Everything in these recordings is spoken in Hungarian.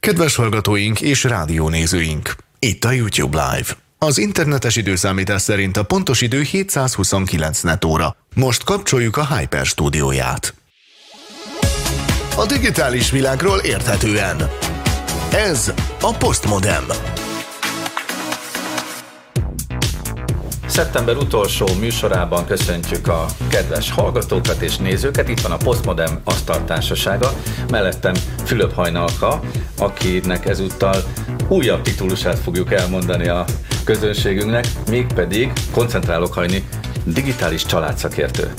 Kedves hallgatóink és rádiónézőink! Itt a YouTube Live. Az internetes időszámítás szerint a pontos idő 729 net óra. Most kapcsoljuk a Hyper stúdióját. A digitális világról érthetően. Ez a Postmodem. Szeptember utolsó műsorában köszöntjük a kedves hallgatókat és nézőket. Itt van a Postmodern Asztaltársasága, mellettem Fülöp Hajnalka, akinek ezúttal újabb titulusát fogjuk elmondani a közönségünknek, mégpedig koncentrálok hajni digitális családszakértő.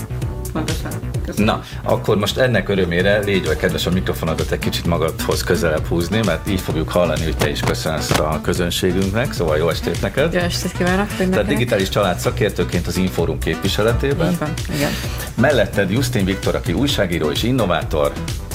Pontosan. Na, akkor most ennek örömére légy vagy kedves a mikrofonodat egy kicsit magadhoz közelebb húzni, mert így fogjuk hallani, hogy te is köszönsz a közönségünknek, szóval jó estét neked. Jó estét kívánok Tehát digitális család szakértőként az Inforum képviseletében. Így van, igen. Melletted Justin Viktor, aki újságíró és innovátor,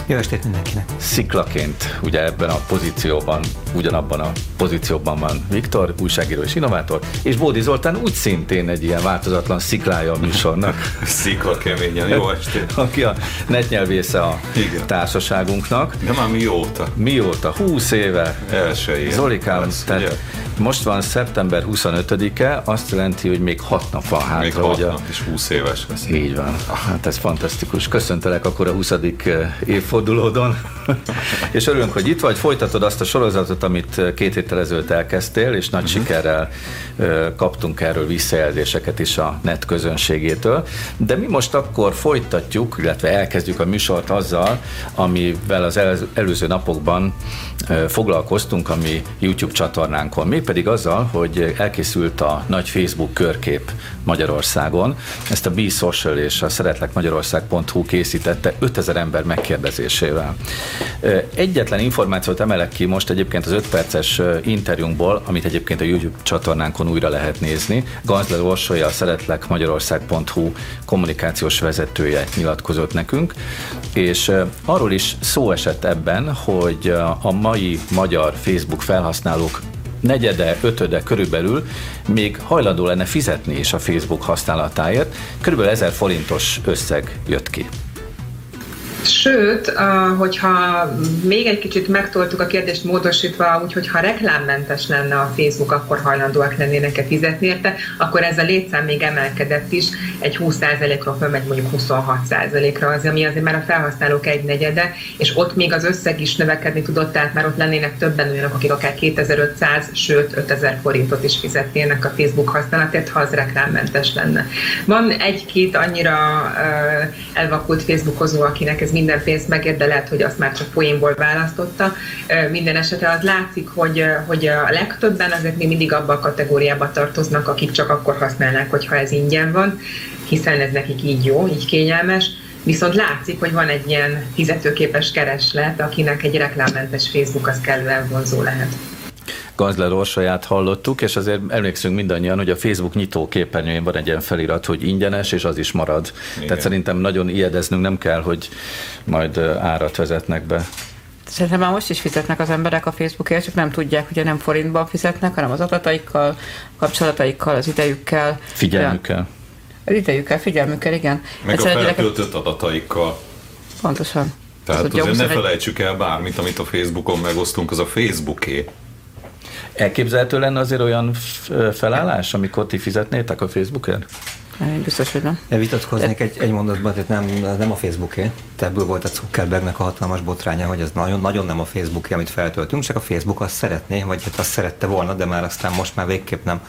jó estét mindenkinek! Sziklaként, ugye ebben a pozícióban, ugyanabban a pozícióban van Viktor, újságíró és innovátor, és Bódi Zoltán úgy szintén egy ilyen változatlan sziklája a műsornak. Szikla keményen, jó estét! Aki a netnyelvésze a Igen. társaságunknak. De már mióta? Mióta? 20 éve. Első év. Zolikám, lesz, tehát ugye? most van szeptember 25-e, azt jelenti, hogy még 6 nap van hátra. Még 6 nap, és 20 éves lesz. Így van. Hát ez fantasztikus. Köszöntelek akkor a 20. évfordulóban évfordulódon, és örülünk, hogy itt vagy. Folytatod azt a sorozatot, amit két héttel ezelőtt elkezdtél, és nagy uh-huh. sikerrel kaptunk erről visszajelzéseket is a net közönségétől. De mi most akkor folytatjuk, illetve elkezdjük a műsort azzal, amivel az előző napokban foglalkoztunk a mi YouTube csatornánkon. Mégpedig azzal, hogy elkészült a nagy Facebook körkép Magyarországon. Ezt a Be Social és a szeretlekmagyarország.hu készítette 5000 ember megkérdezésével. Egyetlen információt emelek ki most egyébként az 5 perces interjúnkból, amit egyébként a YouTube csatornánkon újra lehet nézni. Ganzler Orsolya, a szeretlekmagyarország.hu kommunikációs vezetője nyilatkozott nekünk, és arról is szó esett ebben, hogy a mai magyar Facebook felhasználók negyede, ötöde körülbelül még hajlandó lenne fizetni is a Facebook használatáért. Körülbelül 1000 forintos összeg jött ki. Sőt, hogyha még egy kicsit megtoltuk a kérdést módosítva, úgyhogy ha reklámmentes lenne a Facebook, akkor hajlandóak lennének-e fizetni érte, akkor ez a létszám még emelkedett is, egy 20%-ról fölmegy mondjuk 26%-ra, az, ami azért már a felhasználók egy negyede, és ott még az összeg is növekedni tudott, tehát már ott lennének többen olyanok, akik akár 2500, sőt 5000 forintot is fizetnének a Facebook használatért, ha az reklámmentes lenne. Van egy-két annyira elvakult Facebookozó, akinek ez minden pénzt megér, de lehet, hogy azt már csak poénból választotta. Minden esetre az látszik, hogy, hogy a legtöbben azért még mindig abban a kategóriába tartoznak, akik csak akkor használnák, hogyha ez ingyen van, hiszen ez nekik így jó, így kényelmes. Viszont látszik, hogy van egy ilyen fizetőképes kereslet, akinek egy reklámmentes Facebook az kellően vonzó lehet. Gazler Orsaját hallottuk, és azért emlékszünk mindannyian, hogy a Facebook nyitó képernyőjén van egy ilyen felirat, hogy ingyenes, és az is marad. Igen. Tehát szerintem nagyon ijedeznünk nem kell, hogy majd árat vezetnek be. Szerintem már most is fizetnek az emberek a Facebookért, csak nem tudják, hogy nem forintban fizetnek, hanem az adataikkal, kapcsolataikkal, az idejükkel. Figyelmükkel. Az idejükkel, figyelmükkel, igen. Meg Egyszerűen a feltöltött adataikkal. Pontosan. Tehát az azért ne felejtsük el bármit, amit a Facebookon megosztunk, az a Facebooké. Elképzelhető lenne azért olyan felállás, amikor ti fizetnétek a Facebookért? Én biztos, hogy nem. Én vitatkoznék egy, egy mondatban, tehát nem, nem a Facebooké. Ebből volt a Zuckerbergnek a hatalmas botránya, hogy ez nagyon, nagyon nem a Facebooké, amit feltöltünk, csak a Facebook azt szeretné, vagy hát azt szerette volna, de már aztán most már végképp nem.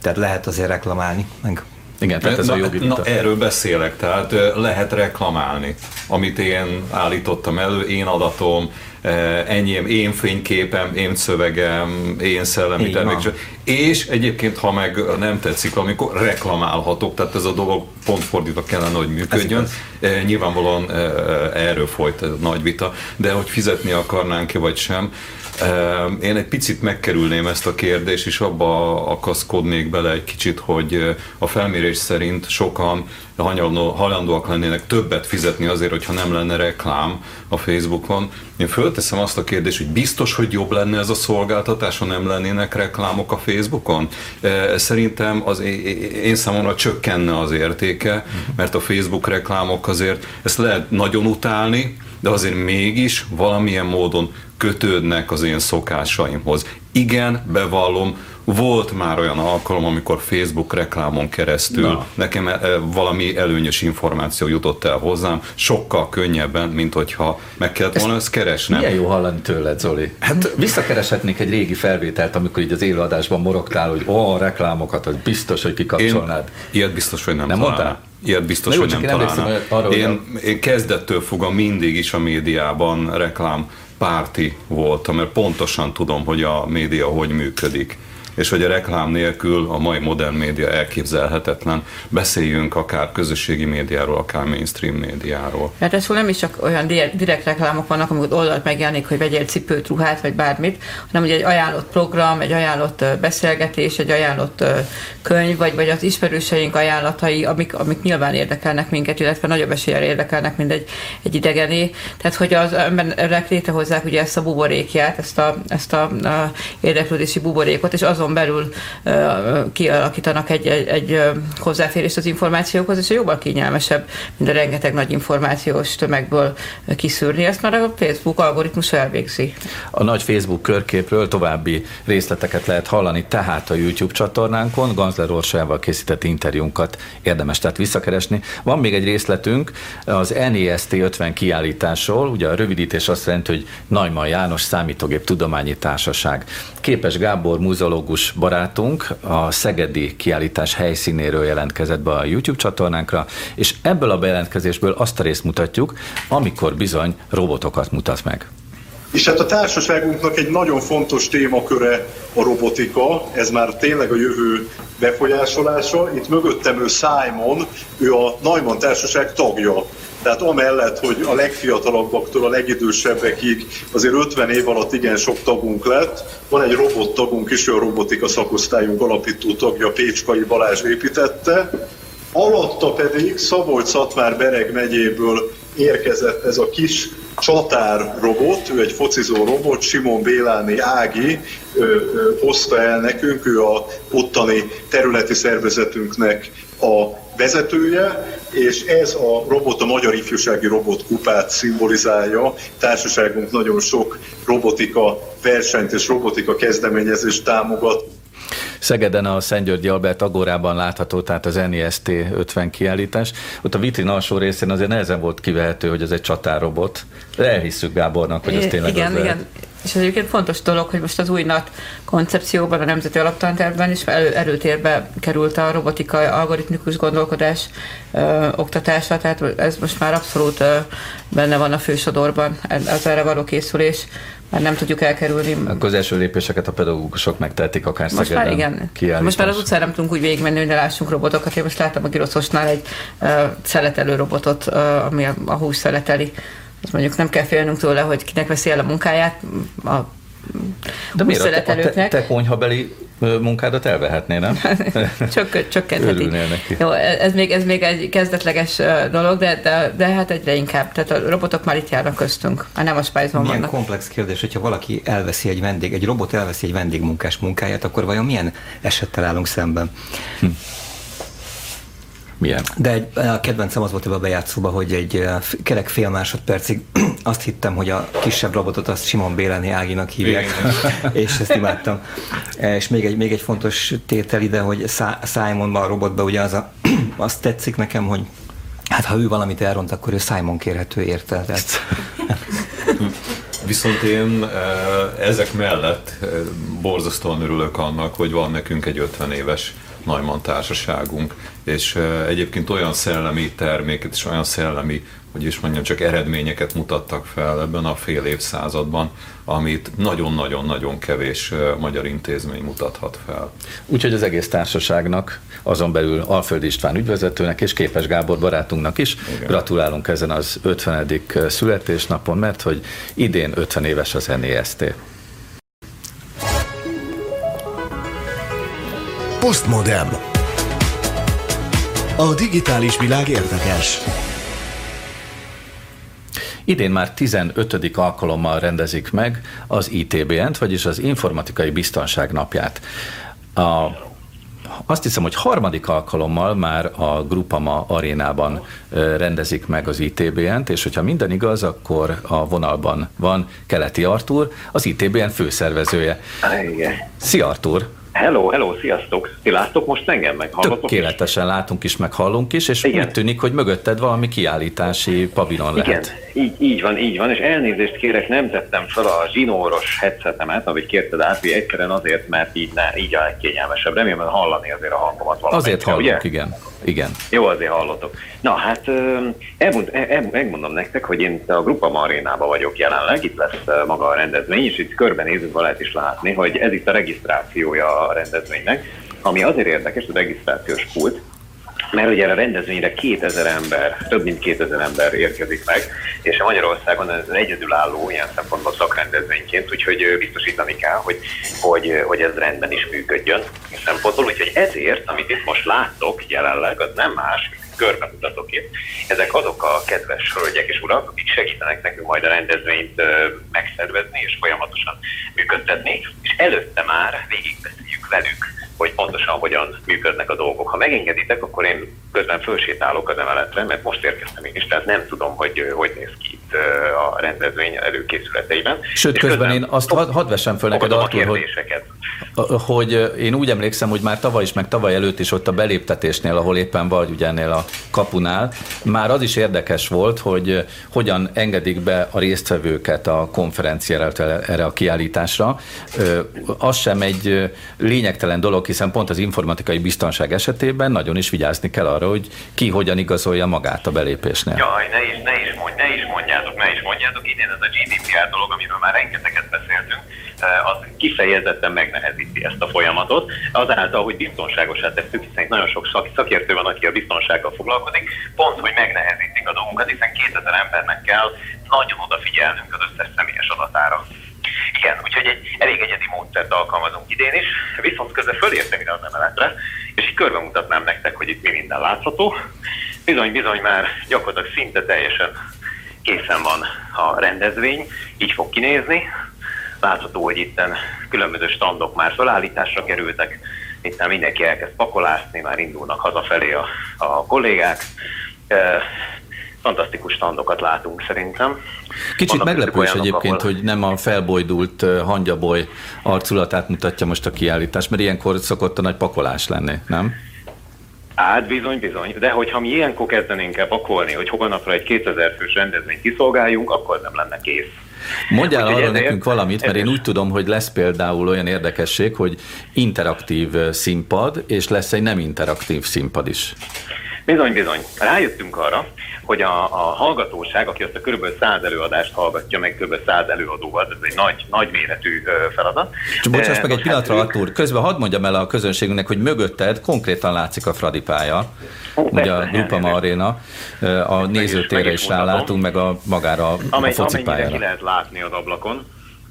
Tehát lehet azért reklamálni, meg igen, tehát ez na, a jogi vita. Na, erről beszélek, tehát lehet reklamálni, amit én állítottam elő, én adatom, enyém, én fényképem, én szövegem, én szellemi termék. És egyébként, ha meg nem tetszik, amikor reklamálhatok, tehát ez a dolog pont fordítva kellene, hogy működjön. Nyilvánvalóan erről folyt nagy vita, de hogy fizetni akarnánk-e vagy sem, én egy picit megkerülném ezt a kérdést, és abba akaszkodnék bele egy kicsit, hogy a felmérés szerint sokan hajlandóak lennének többet fizetni azért, hogyha nem lenne reklám a Facebookon. Én fölteszem azt a kérdést, hogy biztos, hogy jobb lenne ez a szolgáltatás, ha nem lennének reklámok a Facebookon? Szerintem az én számomra csökkenne az értéke, mert a Facebook reklámok azért, ezt lehet nagyon utálni, de azért mégis valamilyen módon kötődnek az én szokásaimhoz. Igen, bevallom, volt már olyan alkalom, amikor Facebook reklámon keresztül Na. nekem e, valami előnyös információ jutott el hozzám, sokkal könnyebben, mint hogyha meg kellett volna ezt keresnem. Milyen jó hallani tőled, Zoli. Hát visszakereshetnék egy régi felvételt, amikor így az élőadásban morogtál, hogy ó, a reklámokat, hogy biztos, hogy kikapcsolnád. Én ilyet biztos, hogy nem Nem mondtál? Ilyet biztos, jó, hogy nem találnám. Arra, én, én kezdettől fogom mindig is a médiában reklám párti voltam, mert pontosan tudom, hogy a média hogy működik és hogy a reklám nélkül a mai modern média elképzelhetetlen. Beszéljünk akár közösségi médiáról, akár mainstream médiáról. Hát ez nem is csak olyan direkt reklámok vannak, amikor oldalt megjelenik, hogy vegyél cipőt, ruhát, vagy bármit, hanem ugye egy ajánlott program, egy ajánlott beszélgetés, egy ajánlott könyv, vagy, vagy az ismerőseink ajánlatai, amik, amik nyilván érdekelnek minket, illetve nagyobb eséllyel érdekelnek, mint egy, egy idegené. Tehát, hogy az emberek létrehozzák ugye ezt a buborékját, ezt a, ezt a, a érdeklődési buborékot, és azon azon belül kialakítanak egy, egy, egy hozzáférést az információkhoz, és jóval kényelmesebb, mint a rengeteg nagy információs tömegből kiszűrni. Ezt már a Facebook algoritmus elvégzi. A nagy Facebook körképről további részleteket lehet hallani, tehát a YouTube csatornánkon Ganzler Orsajával készített interjúnkat érdemes tehát visszakeresni. Van még egy részletünk az NEST 50 kiállításról, ugye a rövidítés azt jelenti, hogy Najman János Számítógép Tudományi Társaság. Képes Gábor múzeológus grafikus barátunk a Szegedi kiállítás helyszínéről jelentkezett be a YouTube csatornánkra, és ebből a bejelentkezésből azt a részt mutatjuk, amikor bizony robotokat mutat meg. És hát a társaságunknak egy nagyon fontos témaköre a robotika, ez már tényleg a jövő befolyásolása. Itt mögöttem ő Simon, ő a Neumann Társaság tagja. Tehát amellett, hogy a legfiatalabbaktól a legidősebbekig azért 50 év alatt igen sok tagunk lett, van egy robot tagunk is, ő a robotika szakosztályunk alapító tagja Pécskai Balázs építette, alatta pedig Szabolcs-Szatmár Bereg megyéből érkezett ez a kis csatár robot, ő egy focizó robot, Simon Béláni Ági ö, ö, hozta el nekünk, ő a ottani területi szervezetünknek a vezetője, és ez a robot a Magyar Ifjúsági Robot Kupát szimbolizálja. Társaságunk nagyon sok robotika versenyt és robotika kezdeményezést támogat. Szegeden a Szent Györgyi Albert Agórában látható, tehát az NIST 50 kiállítás. Ott a vitrin alsó részén azért nehezen volt kivehető, hogy ez egy csatárrobot. De elhisszük Gábornak, hogy ez tényleg igen, az igen. Lehet. És ez egyébként fontos dolog, hogy most az új NAT koncepcióban, a Nemzeti Alaptantervben is elő, erőtérbe került a robotika, algoritmikus gondolkodás ö, oktatása, tehát ez most már abszolút ö, benne van a fősodorban, az erre való készülés már nem tudjuk elkerülni. Az első lépéseket a pedagógusok megtehetik akár most Szegeden. Már igen. Kiállítás. Most már az utcán nem tudunk úgy végigmenni, hogy ne lássunk robotokat. Én most láttam a Giroszosnál egy uh, szeletelő robotot, uh, ami a, a hús szeleteli. Az mondjuk nem kell félnünk tőle, hogy kinek veszi el a munkáját. A de miért a a te, te konyhabeli munkádat elvehetné, nem? Csök, csökkentheti. neki. Jó, ez még, ez még egy kezdetleges dolog, de, de, de hát egyre inkább. Tehát a robotok már itt járnak köztünk, már nem a spice Milyen vannak. komplex kérdés, hogyha valaki elveszi egy vendég, egy robot elveszi egy vendégmunkás munkáját, akkor vajon milyen esettel állunk szemben? Hm. Milyen? De egy, a kedvencem az volt ebben a bejátszóban, hogy egy kerek fél másodpercig azt hittem, hogy a kisebb robotot azt Simon Béleni Áginak hívják, és ezt imádtam. E, és még egy, még egy fontos tétel ide, hogy Simonban a robotban ugye az a, azt tetszik nekem, hogy hát ha ő valamit elront, akkor ő Simon kérhető érte. Tehát... Viszont én ezek mellett borzasztóan örülök annak, hogy van nekünk egy 50 éves Neumann társaságunk, és egyébként olyan szellemi terméket és olyan szellemi, hogy is mondjam, csak eredményeket mutattak fel ebben a fél évszázadban, amit nagyon-nagyon-nagyon kevés magyar intézmény mutathat fel. Úgyhogy az egész társaságnak, azon belül Alföld István ügyvezetőnek és Képes Gábor barátunknak is Igen. gratulálunk ezen az 50. születésnapon, mert hogy idén 50 éves az NEST. Postmodern. A digitális világ érdekes. Idén már 15. alkalommal rendezik meg az ITBN-t, vagyis az Informatikai Biztonság napját. A azt hiszem, hogy harmadik alkalommal már a Grupama arénában rendezik meg az ITBN-t, és hogyha minden igaz, akkor a vonalban van Keleti Artur, az ITBN főszervezője. Igen. Szia Artur! Hello, hello, sziasztok! Ti láttok most engem, meg hallgatok Tökéletesen látunk is, meg hallunk is, és Igen. úgy tűnik, hogy mögötted valami kiállítási pavilon lehet. Igen, így, így van, így van, és elnézést kérek, nem tettem fel a zsinóros headsetemet, amit kérted át, egyszerűen azért, mert így, ne, így a legkényelmesebb. Remélem, hallani azért a hangomat valamelyik. Azért hallunk, ugye? igen. Igen. Jó, azért hallotok. Na hát elmond, el, megmondom nektek, hogy én a Grupa Marénában vagyok jelenleg, itt lesz maga a rendezvény, és itt körbenézünk, lehet is látni, hogy ez itt a regisztrációja a rendezvénynek, ami azért érdekes, a regisztrációs pult, mert ugye a rendezvényre 2000 ember, több mint 2000 ember érkezik meg, és a Magyarországon ez egyedülálló ilyen szempontból szakrendezvényként, úgyhogy biztosítani kell, hogy, hogy, hogy ez rendben is működjön szempontból. Úgyhogy ezért, amit itt most láttok jelenleg, az nem más, körbe mutatok itt. Ezek azok a kedves hölgyek és urak, akik segítenek nekünk majd a rendezvényt megszervezni és folyamatosan működtetni, és előtte már végigbeszéljük velük hogy pontosan hogyan működnek a dolgok. Ha megengeditek, akkor én közben fölsétálok az emeletre, mert most érkeztem én is, tehát nem tudom, hogy hogy néz ki itt a rendezvény előkészületeiben. Sőt, közben, közben én azt hadd had vessem föl neked, Artur, hogy, hogy én úgy emlékszem, hogy már tavaly is, meg tavaly előtt is ott a beléptetésnél, ahol éppen vagy ugye ennél a kapunál, már az is érdekes volt, hogy hogyan engedik be a résztvevőket a konferenciára, erre a kiállításra. Az sem egy lényegtelen dolog, hiszen pont az informatikai biztonság esetében nagyon is vigyázni kell arra, hogy ki hogyan igazolja magát a belépésnél. Jaj, ne is, ne is, mondj, ne is mondjátok, ne is mondjátok, idén ez a GDPR dolog, amiről már rengeteget beszéltünk, eh, az kifejezetten megnehezíti ezt a folyamatot, azáltal, hogy biztonságosá tesszük, hiszen nagyon sok szakértő van, aki a biztonsággal foglalkozik, pont, hogy megnehezítik a dolgunkat, hiszen 2000 embernek kell nagyon odafigyelnünk az összes személyes adatára. Igen, úgyhogy egy elég egyedi módszert alkalmazunk idén is, viszont közben fölértem ide az emeletre, és így körbe mutatnám nektek, hogy itt mi minden látható. Bizony, bizony már gyakorlatilag szinte teljesen készen van a rendezvény, így fog kinézni. Látható, hogy itt különböző standok már felállításra kerültek, itt mindenki elkezd pakolászni, már indulnak hazafelé a, a kollégák fantasztikus standokat látunk szerintem. Kicsit Vannak meglepő is egyébként, ahol... hogy nem a felbojdult hangyaboly arculatát mutatja most a kiállítás, mert ilyenkor szokott a nagy pakolás lenni, nem? Hát bizony, bizony. De hogyha mi ilyenkor kezdenénk el pakolni, hogy holnapra egy 2000 fős rendezvényt kiszolgáljunk, akkor nem lenne kész. Mondjál arra nekünk valamit, mert én úgy tudom, hogy lesz például olyan érdekesség, hogy interaktív színpad, és lesz egy nem interaktív színpad is. Bizony, bizony. Rájöttünk arra, hogy a, a hallgatóság, aki azt a kb. 100 előadást hallgatja meg kb. 100 előadóval, ez egy nagy, nagy méretű feladat. Csak bocsáss meg egy pillanatra, hát, Artur, közben hadd mondjam el a közönségünknek, hogy mögötted konkrétan látszik a Fradi pálya, ugye a Grupama Arena, a nézőtérre is rálátunk, meg a magára a Amely, focipályára. ki lehet látni az ablakon,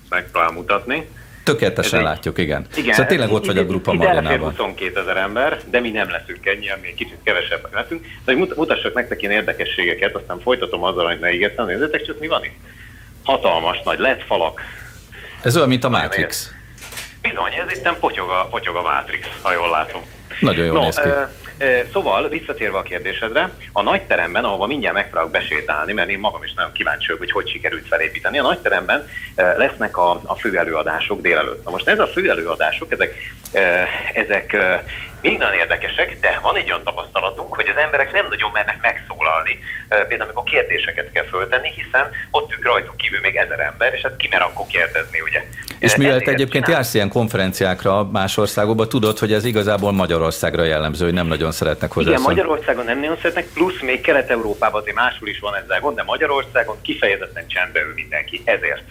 meg mutatni. Tökéletesen Ez látjuk, igen. igen. Szóval tényleg ott vagy a Grupa Marinában. 22 ezer ember, de mi nem leszünk ennyien, mi kicsit kevesebbek leszünk. De hogy mutassak nektek ilyen érdekességeket, aztán folytatom azzal, hogy ne ígértem, nézzétek csak mi van itt. Hatalmas nagy LED falak. Ez olyan, mint a Matrix. Bizony, ez itt potyog a, potyog a Matrix, ha jól látom. Nagyon jól no, néz ki. Szóval, visszatérve a kérdésedre, a nagy teremben, ahova mindjárt meg fogok besétálni, mert én magam is nagyon kíváncsi vagyok, hogy hogy sikerült felépíteni. A nagy teremben lesznek a, a fő előadások délelőtt. Na most ez a fő előadások, ezek, ezek még nagyon érdekesek, de van egy olyan tapasztalatunk, hogy az emberek nem nagyon mernek megszólalni, például amikor kérdéseket kell föltenni, hiszen ott ük rajtunk kívül még ezer ember, és hát ki mer akkor kérdezni, ugye? És mivel te egyébként jársz ilyen konferenciákra más országokban, tudod, hogy ez igazából Magyarországra jellemző, hogy nem nagyon szeretnek hozzá. Igen, Magyarországon nem nagyon szeretnek, plusz még Kelet-Európában azért máshol is van ezzel gond, de Magyarországon kifejezetten csendbe ül mindenki, ezért.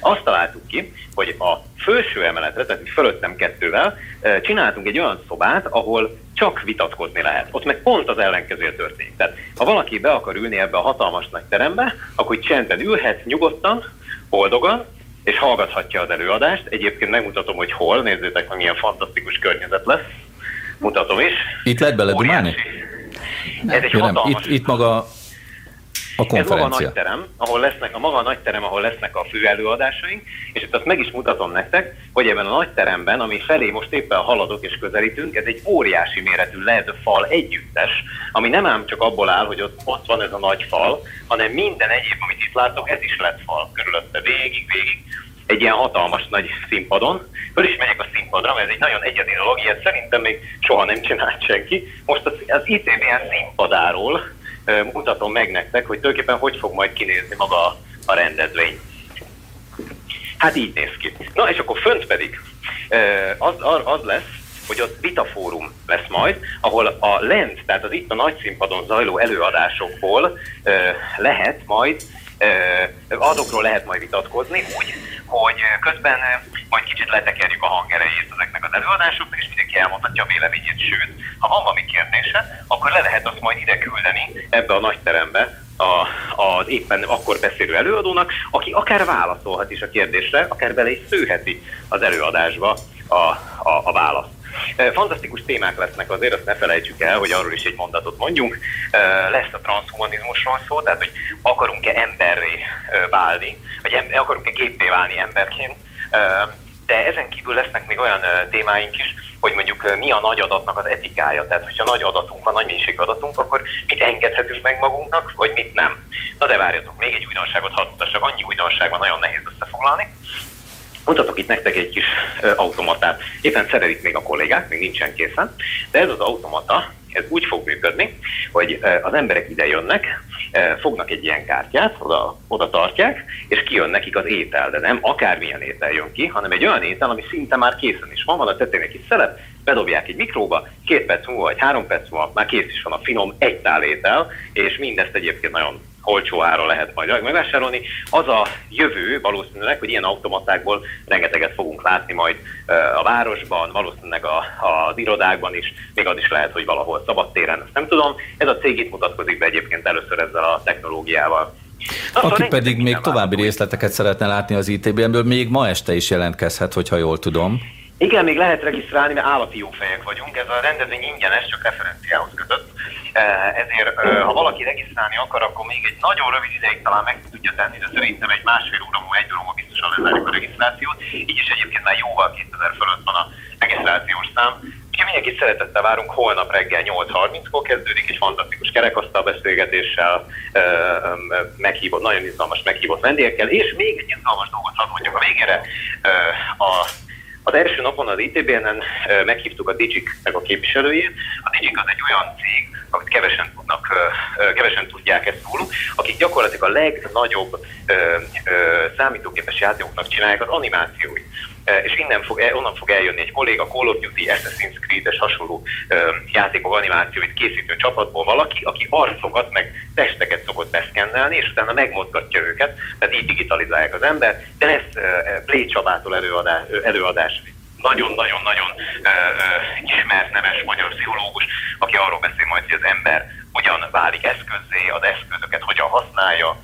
Azt találtuk ki, hogy a felső emeletre, tehát fölöttem kettővel, csináltunk egy olyan szobát, ahol csak vitatkozni lehet. Ott meg pont az ellenkező történik. Tehát ha valaki be akar ülni ebbe a hatalmas nagy terembe, akkor csendben ülhet, nyugodtan, boldogan, és hallgathatja az előadást. Egyébként megmutatom, hogy hol, nézzétek, hogy milyen fantasztikus környezet lesz. Mutatom is. Itt lehet bele dumálni? Ez egy nem. Itt, itt maga A konferencia. Ez maga a nagy terem, ahol lesznek, a maga a nagy terem, ahol lesznek a fő előadásaink, és itt azt meg is mutatom nektek, hogy ebben a nagy teremben, ami felé most éppen haladok és közelítünk, ez egy óriási méretű LED fal együttes, ami nem ám csak abból áll, hogy ott, ott van ez a nagy fal, hanem minden egyéb, amit itt látok, ez is LED fal körülötte, végig, végig egy ilyen hatalmas nagy színpadon. Föl is megyek a színpadra, mert ez egy nagyon egyedi dolog, ilyet szerintem még soha nem csinált senki. Most az, az ITBN színpadáról mutatom meg nektek, hogy tulajdonképpen hogy fog majd kinézni maga a rendezvény. Hát így néz ki. Na és akkor fönt pedig az, az lesz, hogy ott vitafórum lesz majd, ahol a lent, tehát az itt a nagy színpadon zajló előadásokból lehet majd azokról lehet majd vitatkozni úgy, hogy közben majd kicsit letekerjük a hangerejét ezeknek az előadásoknak, és mindenki elmondhatja a véleményét, sőt, ha van valami kérdése, akkor le lehet azt majd ide küldeni ebbe a nagy terembe, a, az éppen akkor beszélő előadónak, aki akár válaszolhat is a kérdésre, akár bele is szőheti az előadásba a, a, a választ. Fantasztikus témák lesznek azért, azt ne felejtsük el, hogy arról is egy mondatot mondjunk. Lesz a transhumanizmusról szó, tehát hogy akarunk-e emberré válni, vagy akarunk-e képé válni emberként. De ezen kívül lesznek még olyan témáink is, hogy mondjuk mi a nagy adatnak az etikája. Tehát, hogyha nagy adatunk van, nagy mennyiségű adatunk, akkor mit engedhetünk meg magunknak, vagy mit nem. Na de várjatok, még egy újdonságot hadd. Annyi újdonság van, nagyon nehéz összefoglalni. Mutatok itt nektek egy kis automatát. Éppen szerelik még a kollégák, még nincsen készen, de ez az automata, ez úgy fog működni, hogy az emberek ide jönnek, fognak egy ilyen kártyát, oda, oda tartják, és kijön nekik az étel, de nem akármilyen étel jön ki, hanem egy olyan étel, ami szinte már készen is van, van a tetején egy kis szelep, bedobják egy mikróba, két perc múlva vagy három perc múlva már kész is van a finom egy tál étel, és mindezt egyébként nagyon olcsó ára lehet majd megvásárolni. Az a jövő valószínűleg, hogy ilyen automatákból rengeteget fogunk látni majd a városban, valószínűleg a, az irodákban is, még az is lehet, hogy valahol szabadtéren, ezt nem tudom. Ez a cég itt mutatkozik be egyébként először ezzel a technológiával. Na, Aki szóval pedig még további részleteket szeretne látni az ITBN-ből, még ma este is jelentkezhet, hogyha jól tudom. Igen, még lehet regisztrálni, mert állati jó fejek vagyunk. Ez a rendezvény ingyenes, csak referenciához kötött. Ezért, ha valaki regisztrálni akar, akkor még egy nagyon rövid ideig talán meg tudja tenni, de szerintem egy másfél óra múlva, egy óra múlva biztosan lezárjuk a regisztrációt. Így is egyébként már jóval 2000 fölött van a regisztrációs szám. Úgyhogy mindenkit szeretettel várunk, holnap reggel 8.30-kor kezdődik egy fantasztikus kerekasztal beszélgetéssel, meghívott, nagyon izgalmas meghívott vendégekkel, és még egy izgalmas dolgot hadd mondjak a végére. A az első napon az ITBN-en meghívtuk a Digik meg a képviselőjét. A Digik az egy olyan cég, amit kevesen tudnak, kevesen tudják ezt róluk, akik gyakorlatilag a legnagyobb számítógépes játékoknak csinálják az animációit. És innen fog, onnan fog eljönni egy kolléga, Call of Duty, Assassin's Creed-es hasonló játékok animációit készítő csapatból valaki, aki arcokat meg testeket szokott beszkennelni, és utána megmozgatja őket, tehát így digitalizálják az ember, de lesz Play Csabától előadás, előadás. Nagyon-nagyon-nagyon ismert nemes magyar pszichológus, aki arról beszél majd, hogy az ember hogyan válik eszközzé, az eszközöket hogyan használja,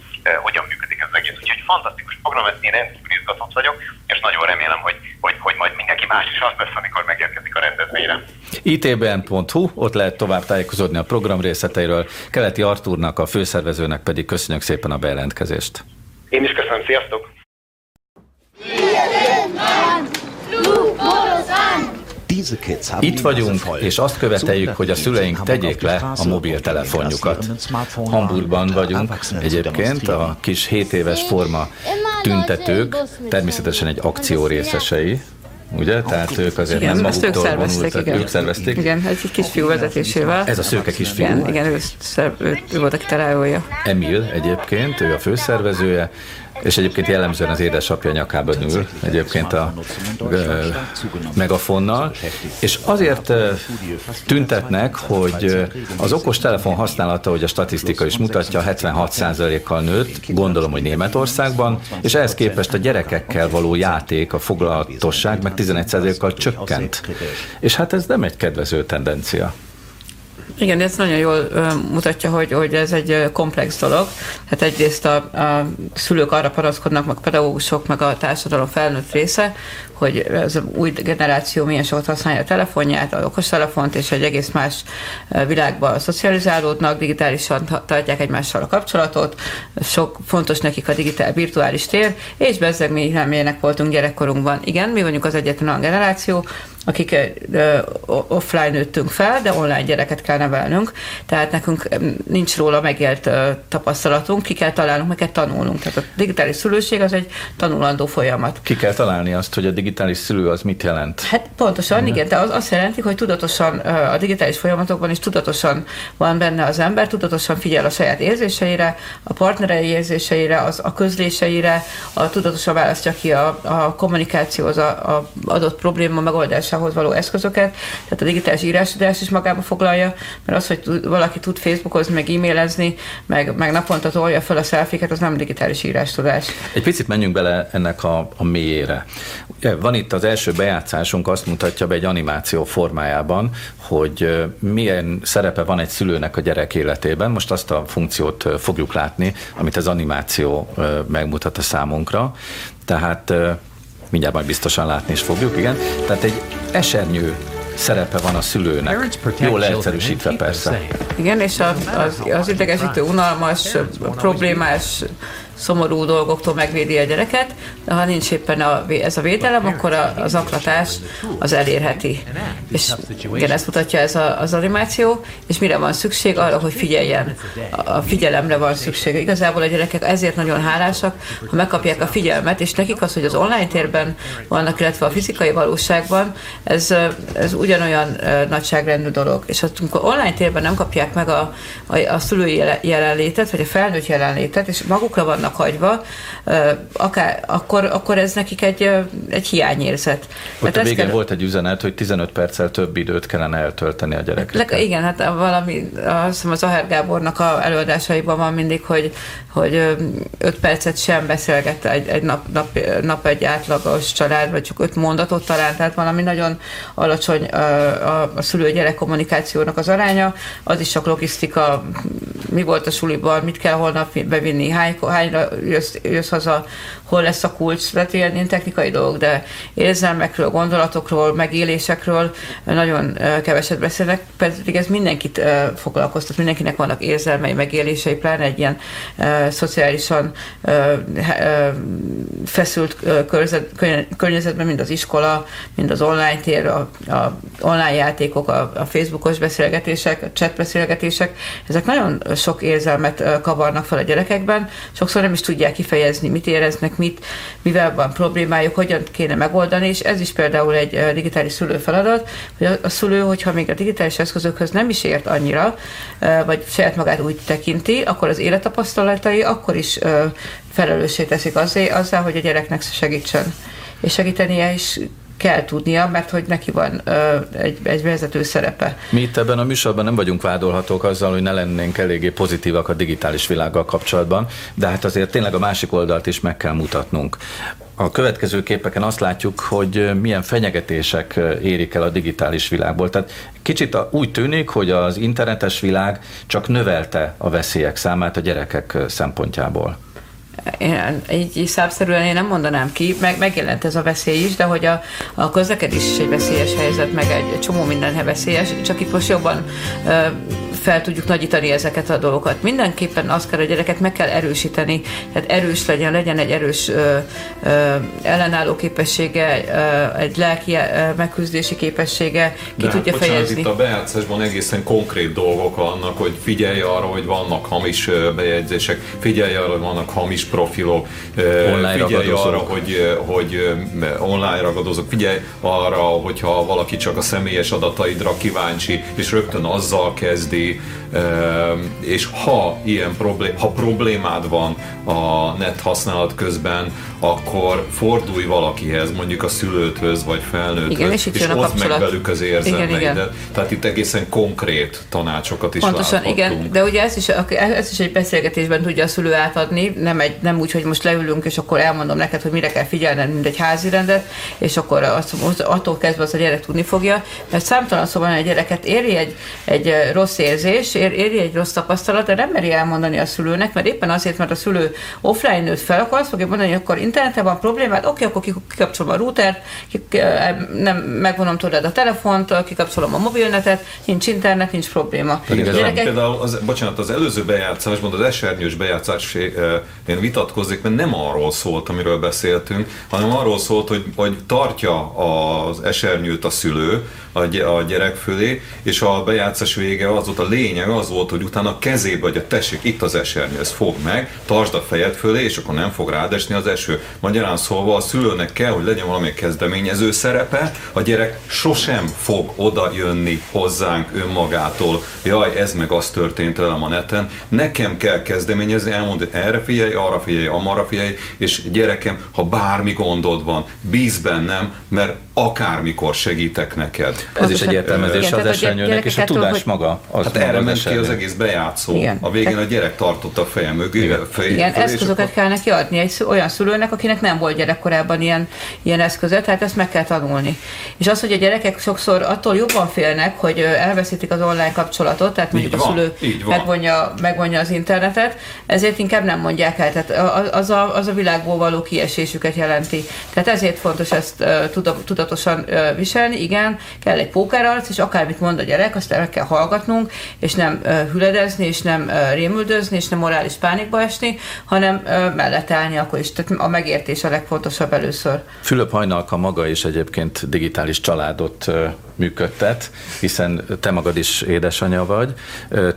hogyan működik ez egész. Úgyhogy fantasztikus program, ezt én rendkívül izgatott vagyok, és nagyon remélem, hogy, hogy, hogy majd mindenki más is az lesz, amikor megérkezik a rendezvényre. itbn.hu, ott lehet tovább tájékozódni a program részleteiről. Keleti Artúrnak, a főszervezőnek pedig köszönjük szépen a bejelentkezést. Én is köszönöm, sziasztok! Itt vagyunk, és azt követeljük, hogy a szüleink tegyék le a mobiltelefonjukat. Hamburgban vagyunk egyébként, a kis 7 éves forma tüntetők, természetesen egy akció részesei, ugye? Tehát ők azért igen, nem maguktól ők szervezték, vonultak, igen. ők szervezték. Igen, egy kisfiú vezetésével. Ez a szőke kisfiú. Igen, igen ő, ő, ő volt a kitalálója. Emil egyébként, ő a főszervezője, és egyébként jellemzően az édesapja nyakába ül egyébként a megafonnal, és azért tüntetnek, hogy az okos telefon használata, hogy a statisztika is mutatja, 76%-kal nőtt, gondolom, hogy Németországban, és ehhez képest a gyerekekkel való játék, a foglalatosság meg 11%-kal csökkent. És hát ez nem egy kedvező tendencia. Igen, ez nagyon jól mutatja, hogy, hogy ez egy komplex dolog. Hát egyrészt a, a szülők arra panaszkodnak, meg pedagógusok, meg a társadalom felnőtt része, hogy ez új generáció milyen sokat használja a telefonját, a okostelefont, és egy egész más világban szocializálódnak, digitálisan tartják egymással a kapcsolatot, sok fontos nekik a digitál virtuális tér, és bezzeg mi nem voltunk gyerekkorunkban. Igen, mi vagyunk az egyetlen a generáció, akik offline nőttünk fel, de online gyereket kell nevelnünk, tehát nekünk nincs róla megélt tapasztalatunk, ki kell találnunk, meg kell tanulnunk. Tehát a digitális szülőség az egy tanulandó folyamat. Ki kell találni azt, hogy a digitális szülő az mit jelent? Hát pontosan, igen, de az azt jelenti, hogy tudatosan a digitális folyamatokban is tudatosan van benne az ember, tudatosan figyel a saját érzéseire, a partnerei érzéseire, az, a közléseire, a tudatosan választja ki a, a kommunikációhoz, a, a adott probléma megoldásához való eszközöket, tehát a digitális írásodás is magába foglalja, mert az, hogy valaki tud Facebookozni, meg e-mailezni, meg, meg naponta tolja fel a szelfiket, az nem digitális írástudás. Egy picit menjünk bele ennek a, a mélyére. Van itt az első bejátszásunk, azt mutatja be egy animáció formájában, hogy milyen szerepe van egy szülőnek a gyerek életében. Most azt a funkciót fogjuk látni, amit az animáció megmutat a számunkra. Tehát mindjárt majd biztosan látni is fogjuk, igen. Tehát egy esernyő szerepe van a szülőnek. Jól leegyszerűsítve persze. Igen, és az, az, az idegesítő, unalmas, problémás szomorú dolgoktól megvédi a gyereket, de ha nincs éppen a, ez a védelem, akkor a, az aklatás az elérheti. És igen, ezt mutatja ez a, az animáció, és mire van szükség? Arra, hogy figyeljen. A figyelemre van szükség. Igazából a gyerekek ezért nagyon hálásak, ha megkapják a figyelmet, és nekik az, hogy az online térben vannak, illetve a fizikai valóságban, ez, ez ugyanolyan nagyságrendű dolog. És amikor online térben nem kapják meg a, a, a szülői jelenlétet, vagy a felnőtt jelenlétet, és magukra vannak vannak hagyva, akár, akkor, akkor ez nekik egy, egy hiányérzet. Ott a végén kell... volt egy üzenet, hogy 15 perccel több időt kellene eltölteni a gyerekekkel. Igen, hát valami, azt hiszem az Aher Gábornak a előadásaiban van mindig, hogy, hogy 5 percet sem beszélget egy, egy nap, nap, nap egy átlagos család, vagy csak 5 mondatot talán, tehát valami nagyon alacsony a, a, a szülő-gyerek kommunikációnak az aránya, az is csak logisztika, mi volt a suliban, mit kell holnap bevinni, hány, hány jössz, jössz haza, hol lesz a kulcs, ilyen, technikai dolgok, de érzelmekről, gondolatokról, megélésekről nagyon keveset beszélnek, pedig ez mindenkit foglalkoztat, mindenkinek vannak érzelmei, megélései, pláne egy ilyen szociálisan feszült környezetben, mind az iskola, mind az online tér, a, a online játékok, a, a Facebookos beszélgetések, a chat beszélgetések, ezek nagyon sok érzelmet kavarnak fel a gyerekekben, sokszor nem is tudják kifejezni, mit éreznek, mit, mivel van problémájuk, hogyan kéne megoldani, és ez is például egy digitális szülő feladat, hogy a szülő, hogyha még a digitális eszközökhöz nem is ért annyira, vagy saját magát úgy tekinti, akkor az élettapasztalatai akkor is felelőssé teszik azzal, hogy a gyereknek segítsen. És segítenie is kell tudnia, mert hogy neki van ö, egy, egy vezető szerepe. Mi itt ebben a műsorban nem vagyunk vádolhatók azzal, hogy ne lennénk eléggé pozitívak a digitális világgal kapcsolatban, de hát azért tényleg a másik oldalt is meg kell mutatnunk. A következő képeken azt látjuk, hogy milyen fenyegetések érik el a digitális világból. Tehát kicsit úgy tűnik, hogy az internetes világ csak növelte a veszélyek számát a gyerekek szempontjából én, így számszerűen én nem mondanám ki, meg, megjelent ez a veszély is, de hogy a, a közlekedés is egy veszélyes helyzet, meg egy, csomó minden veszélyes, csak itt most jobban ö, fel tudjuk nagyítani ezeket a dolgokat. Mindenképpen azt kell, a gyereket meg kell erősíteni, tehát erős legyen, legyen egy erős ö, ö, ellenálló képessége, ö, egy lelki ö, megküzdési képessége, ki De tudja hát, fejezni. itt a bejátszásban egészen konkrét dolgok annak, hogy figyelj arra, hogy vannak hamis bejegyzések, figyelj arra, hogy vannak hamis profilok, online figyelj ragadozók. arra, hogy, hogy online ragadozok, figyelj arra, hogyha valaki csak a személyes adataidra kíváncsi, és rögtön azzal kezdi, és ha ilyen problém, ha problémád van a net használat közben, akkor fordulj valakihez, mondjuk a szülőthöz vagy felnőtthöz, igen, és, és oszd meg velük az érzelmeidet. Igen, igen. Tehát itt egészen konkrét tanácsokat is Pontosan, igen, de ugye ez is, ez is egy beszélgetésben tudja a szülő átadni, nem, egy, nem úgy, hogy most leülünk, és akkor elmondom neked, hogy mire kell figyelned, mint egy házi rendet, és akkor azt, attól kezdve az a gyerek tudni fogja, mert számtalan szóval egy gyereket éri egy, egy rossz érzés, éri egy rossz tapasztalat, de nem meri elmondani a szülőnek, mert éppen azért, mert a szülő offline nőtt fel, akkor azt fogja mondani, hogy akkor interneten van problémád, oké, akkor kikapcsolom a routert, nem megvonom tőled a telefont, kikapcsolom a mobilnetet, nincs internet, nincs probléma. Gyerekek... Például, az, bocsánat, az előző bejátszásban, az esernyős bejátszás én vitatkozik, mert nem arról szólt, amiről beszéltünk, hanem arról szólt, hogy, hogy tartja az esernyőt a szülő, a gyerek fölé, és a bejátszás vége az volt a lényeg, az volt, hogy utána kezébe, vagy a tessék, itt az esernyő, ez fog meg, tartsd a fejed fölé, és akkor nem fog rádesni az eső. Magyarán szólva a szülőnek kell, hogy legyen valami kezdeményező szerepe, a gyerek sosem fog oda jönni hozzánk önmagától. Jaj, ez meg az történt velem a neten. Nekem kell kezdeményezni, elmondani, erre figyelj, arra figyelj, amarra figyelj, és gyerekem, ha bármi gondod van, bíz bennem, mert akármikor segítek neked. Ez is egy értelmezés az esernyőnek, és a tudás maga. Az hát erre ment ki az egész bejátszó. Igen. A végén a gyerek tartott a feje mögé. Igen, fej, Igen eszközöket akkor... kell neki adni egy olyan szülőnek, akinek nem volt gyerekkorában ilyen, ilyen eszköze, tehát ezt meg kell tanulni. És az, hogy a gyerekek sokszor attól jobban félnek, hogy elveszítik az online kapcsolatot, tehát mondjuk a szülő megvonja, megvonja az internetet, ezért inkább nem mondják el. Tehát az a, az a világból való kiesésüket jelenti. Tehát ezért fontos ezt tudatosan viselni. Igen, kell egy pókerarc, és akármit mond a gyerek, azt el kell hallgatnunk, és nem hüledezni, és nem rémüldözni, és nem morális pánikba esni, hanem mellett állni akkor is. Tehát a megértés a legfontosabb először. Fülöp Hajnalka maga is egyébként digitális családot működtet, hiszen te magad is édesanyja vagy.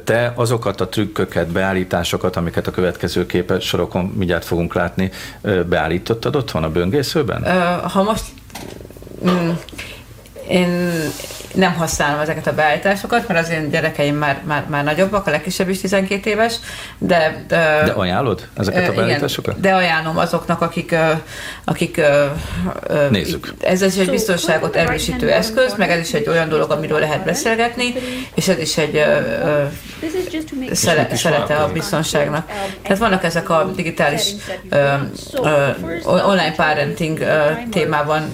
Te azokat a trükköket, beállításokat, amiket a következő képes sorokon mindjárt fogunk látni, beállítottad otthon a böngészőben? Ha most mm, én nem használom ezeket a beállításokat, mert az én gyerekeim már, már, már nagyobbak, a legkisebb is 12 éves, de... De, de ajánlod ezeket a beállításokat? Igen, de ajánlom azoknak, akik... akik Nézzük. Ez is egy biztonságot erősítő eszköz, meg ez is egy olyan dolog, amiről lehet beszélgetni, és ez is egy szele, szelete a biztonságnak. Tehát vannak ezek a digitális online parenting témában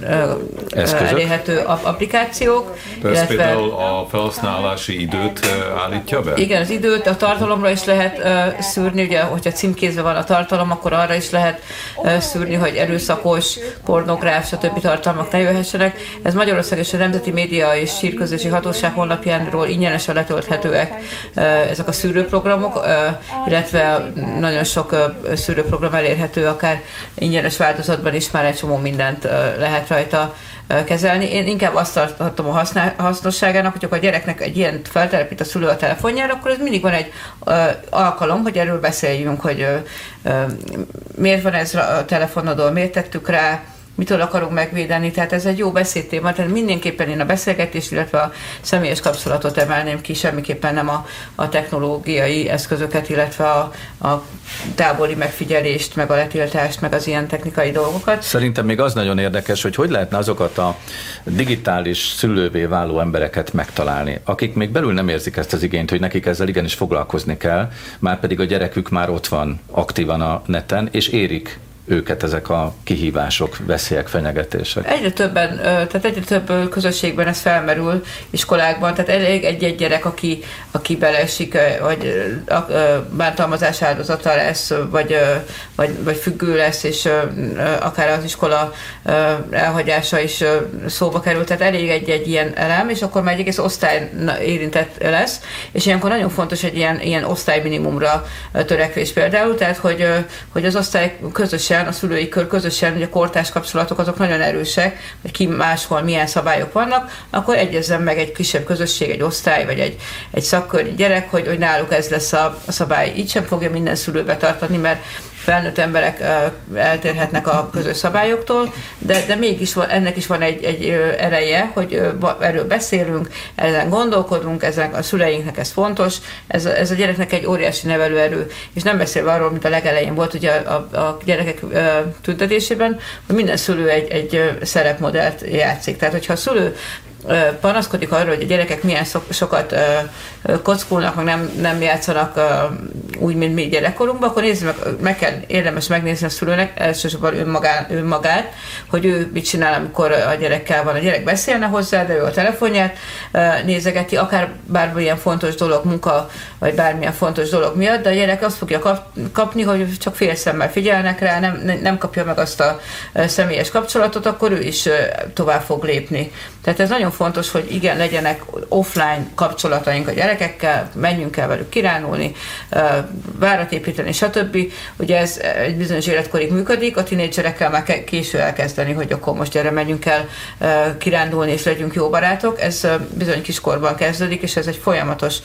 elérhető applikációk, ez illetve, például a felhasználási időt állítja be? Igen, az időt, a tartalomra is lehet uh, szűrni, ugye, hogyha címkézve van a tartalom, akkor arra is lehet uh, szűrni, hogy erőszakos, pornográf, stb. tartalmak ne jöhessenek. Ez Magyarország és a Nemzeti Média és Sírközlési Hatóság honlapjánról ingyenesen letölthetőek uh, ezek a szűrőprogramok, illetve nagyon sok szűrőprogram elérhető, akár ingyenes változatban is már egy csomó mindent lehet rajta kezelni. Én inkább azt tartom a használ, hasznosságának, hogy a gyereknek egy ilyen feltelepít a szülő a telefonjára, akkor ez mindig van egy ö, alkalom, hogy erről beszéljünk, hogy ö, ö, miért van ez a telefonodon, miért tettük rá, mitől akarunk megvédeni, tehát ez egy jó beszédtéma, tehát mindenképpen én a beszélgetést, illetve a személyes kapcsolatot emelném ki, semmiképpen nem a, a technológiai eszközöket, illetve a, a távoli megfigyelést, meg a letiltást, meg az ilyen technikai dolgokat. Szerintem még az nagyon érdekes, hogy hogy lehetne azokat a digitális szülővé váló embereket megtalálni, akik még belül nem érzik ezt az igényt, hogy nekik ezzel igenis foglalkozni kell, már pedig a gyerekük már ott van aktívan a neten, és érik őket ezek a kihívások, veszélyek, fenyegetések? Egyre többen, tehát egyre több közösségben ez felmerül iskolákban, tehát elég egy-egy gyerek, aki, aki beleesik, vagy bántalmazás áldozata lesz, vagy, vagy, vagy függő lesz, és akár az iskola elhagyása is szóba kerül, tehát elég egy-egy ilyen elem, és akkor már egy egész osztály érintett lesz, és ilyenkor nagyon fontos egy ilyen, ilyen osztály minimumra törekvés például, tehát hogy, hogy az osztály közösen közösen, a szülői kör közösen, hogy a kortás kapcsolatok azok nagyon erősek, hogy ki máshol milyen szabályok vannak, akkor egyezzen meg egy kisebb közösség, egy osztály, vagy egy, egy szakkör, gyerek, hogy, hogy náluk ez lesz a, a szabály. Így sem fogja minden szülő betartani, mert felnőtt emberek eltérhetnek a közös szabályoktól, de, de mégis ennek is van egy, egy ereje, hogy erről beszélünk, ezen gondolkodunk, ezen a szüleinknek ez fontos, ez, ez a gyereknek egy óriási nevelőerő, és nem beszélve arról, mint a legelején volt ugye a, a, a gyerekek tüntetésében, hogy minden szülő egy, egy szerepmodellt játszik. Tehát, hogyha a szülő panaszkodik arról, hogy a gyerekek milyen sokat kockulnak, meg nem, nem játszanak úgy, mint mi gyerekkorunkban, akkor nézzük meg, meg kell érdemes megnézni a szülőnek, elsősorban önmagát, önmagát, hogy ő mit csinál, amikor a gyerekkel van. A gyerek beszélne hozzá, de ő a telefonját nézegeti, akár bármilyen fontos dolog, munka, vagy bármilyen fontos dolog miatt, de a gyerek azt fogja kap, kapni, hogy csak fél szemmel figyelnek rá, nem, nem kapja meg azt a személyes kapcsolatot, akkor ő is tovább fog lépni. Tehát ez nagyon fontos, hogy igen, legyenek offline kapcsolataink a gyerekekkel, menjünk el velük kirándulni, várat építeni, stb. Ugye ez egy bizonyos életkorig működik, a tinédzserekkel már késő elkezdeni, hogy akkor most gyere, menjünk el kirándulni, és legyünk jó barátok. Ez bizony kiskorban kezdődik, és ez egy folyamatos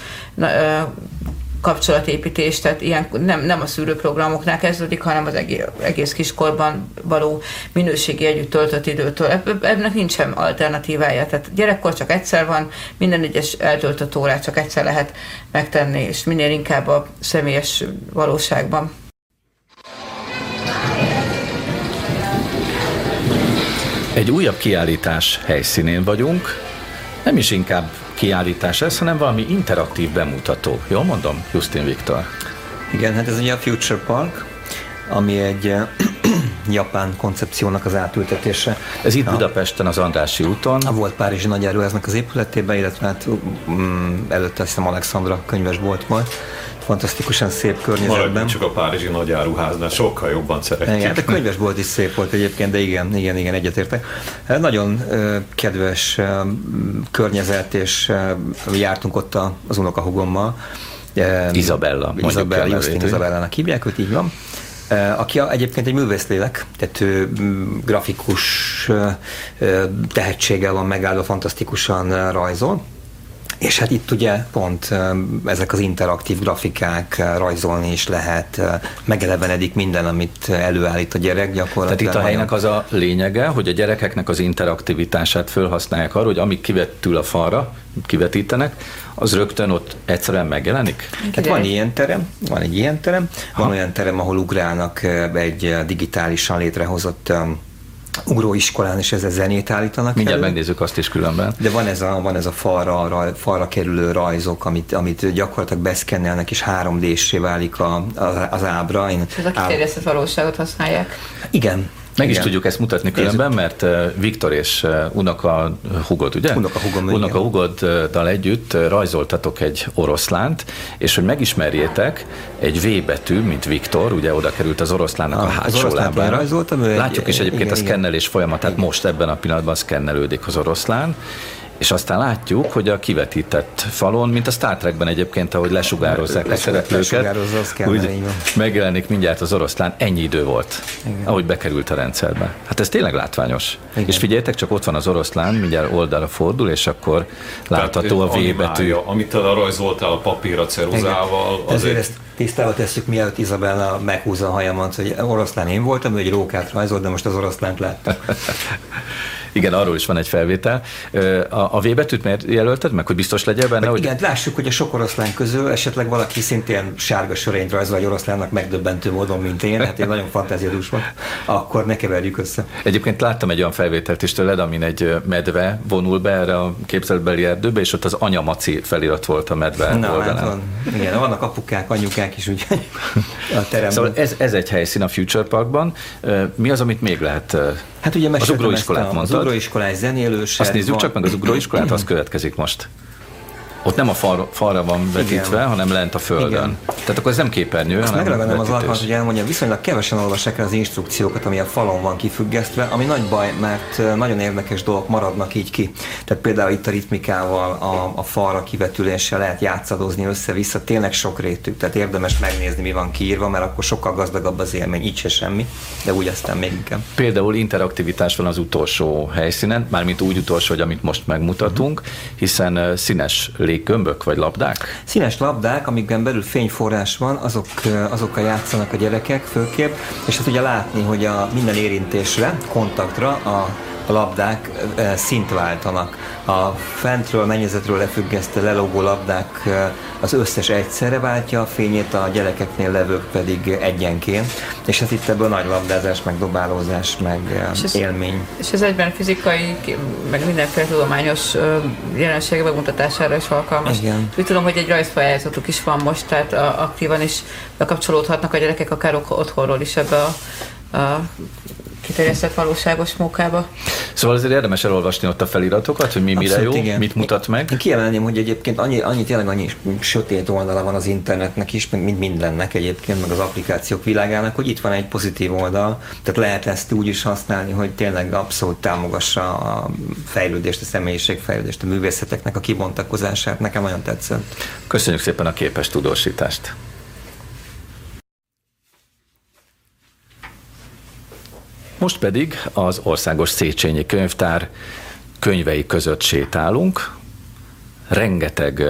kapcsolatépítés, tehát ilyen, nem, nem a szűrőprogramoknál kezdődik, hanem az egész, egész kiskorban való minőségi együtt töltött időtől. Ebben nincsen alternatívája, tehát gyerekkor csak egyszer van, minden egyes eltöltött órát csak egyszer lehet megtenni, és minél inkább a személyes valóságban. Egy újabb kiállítás helyszínén vagyunk, nem is inkább kiállítás ez, hanem valami interaktív bemutató. Jól mondom, Justin Viktor? Igen, hát ez ugye a Future Park, ami egy eh, japán koncepciónak az átültetése. Ez itt Budapesten, az Andrási úton. Volt Párizsi Nagyáruháznak az épületében, illetve hát um, előtte azt hiszem Alexandra könyvesbolt volt fantasztikusan szép környezetben. Maradjunk csak a Párizsi nagyáruháznál, sokkal jobban szeretjük. Igen, a könyvesbolt is szép volt egyébként, de igen, igen, igen, egyetértek. Hát nagyon kedves környezet, és jártunk ott az unokahugommal. Izabella. Izabella, Justin Izabellának hívják őt, így van aki egyébként egy művészlélek, tehát ő grafikus tehetséggel van megállva, fantasztikusan rajzol, és hát itt ugye pont ezek az interaktív grafikák, rajzolni is lehet, megelevenedik minden, amit előállít a gyerek gyakorlatilag. Tehát itt a helynek az a lényege, hogy a gyerekeknek az interaktivitását felhasználják arra, hogy amik kivetül a falra, kivetítenek, az rögtön ott egyszerűen megjelenik? Hát van ilyen terem, van egy ilyen terem, van ha. olyan terem, ahol ugrálnak egy digitálisan létrehozott ugróiskolán is ezzel zenét állítanak Mindjárt elő. megnézzük azt is különben. De van ez a, van ez a falra, raj, falra kerülő rajzok, amit, amit gyakorlatilag beszkennelnek, és 3D-sé válik a, a, az ábra. Én ez a kiterjesztett valóságot használják. Igen, meg Igen. is tudjuk ezt mutatni különben, mert Viktor és Unoka Hugod, ugye? Unoka Hugod, Unoka Hugoddal együtt rajzoltatok egy oroszlánt, és hogy megismerjétek, egy V betű, mint Viktor, ugye oda került az oroszlánnak a, a hátsó lábára. Rajzoltam, Látjuk is egyébként igen, a szkennelés folyamatát, most ebben a pillanatban szkennelődik az oroszlán, és aztán látjuk, hogy a kivetített falon, mint a Star Trekben egyébként, ahogy lesugározzák a szereplőket, úgy megjelenik mindjárt az oroszlán, ennyi idő volt, Igen. ahogy bekerült a rendszerbe. Hát ez tényleg látványos. Igen. És figyeljetek, csak ott van az oroszlán, mindjárt oldalra fordul, és akkor látható a V betű. Amit rajzoltál a papírra ceruzával. Azért, azért ezt tisztába tesszük, mielőtt Izabella meghúzza a hajamat, hogy oroszlán én voltam, ő egy rókát rajzolt, de most az oroszlánt láttam. Igen, arról is van egy felvétel. A, a V betűt miért jelölted meg, hogy biztos legyen benne? Hogy... Igen, lássuk, hogy a sok oroszlán közül esetleg valaki szintén sárga sörényt rajzol egy oroszlánnak megdöbbentő módon, mint én, hát én nagyon fantáziadús van, akkor ne keverjük össze. Egyébként láttam egy olyan felvételt is tőled, amin egy medve vonul be erre a képzeletbeli erdőbe, és ott az anyamaci felirat volt a medve Na, oldalán. Hát van, igen, vannak apukák, anyukák is, úgyhogy a teremben. Szóval ez, ez egy helyszín a Future Parkban. Mi az, amit még lehet Hát ugye az ugróiskolát mondtad. Az ugróiskolás zenélős. Azt nézzük van. csak meg az ugróiskolát, az következik most. Ott nem a fal, falra van vetítve, Igen. hanem lent a földön. Igen. Tehát akkor ez nem képernyő, Azt hanem megragadom az alkalmat, hogy elmondjam, viszonylag kevesen olvassák el az instrukciókat, ami a falon van kifüggesztve, ami nagy baj, mert nagyon érdekes dolgok maradnak így ki. Tehát például itt a ritmikával, a, a falra kivetüléssel lehet játszadozni össze-vissza, tényleg sok rétű, tehát érdemes megnézni, mi van kiírva, mert akkor sokkal gazdagabb az élmény, így se semmi, de úgy aztán még inkább. Például interaktivitás van az utolsó helyszínen, mármint úgy utolsó, hogy amit most megmutatunk, hiszen színes léggömbök vagy labdák? Színes labdák, amikben belül fényforrás van, azok, azokkal játszanak a gyerekek főképp, és hát ugye látni, hogy a minden érintésre, kontaktra a labdák szint váltanak. A fentről, mennyezetről lefüggesztő lelógó labdák az összes egyszerre váltja a fényét, a gyerekeknél levők pedig egyenként, és hát itt ebből nagy labdázás, meg dobálózás, meg és ez, élmény. És ez egyben fizikai, meg mindenféle tudományos jelensége megmutatására is alkalmas. Igen. Úgy tudom, hogy egy rajzpályázatuk is van most, tehát aktívan is bekapcsolódhatnak a gyerekek akár otthonról is ebbe a kiterjesztett valóságos mókába. Szóval azért érdemes elolvasni ott a feliratokat, hogy mi Abszolút, mire jó, igen. mit mutat meg. Én kiemelném, hogy egyébként annyi, annyi tényleg annyi sötét oldala van az internetnek is, mint mindennek egyébként, meg az applikációk világának, hogy itt van egy pozitív oldal, tehát lehet ezt úgy is használni, hogy tényleg abszolút támogassa a fejlődést, a személyiségfejlődést, a művészeteknek a kibontakozását. Nekem nagyon tetszett. Köszönjük szépen a képes tudósítást. Most pedig az Országos Széchenyi Könyvtár könyvei között sétálunk. Rengeteg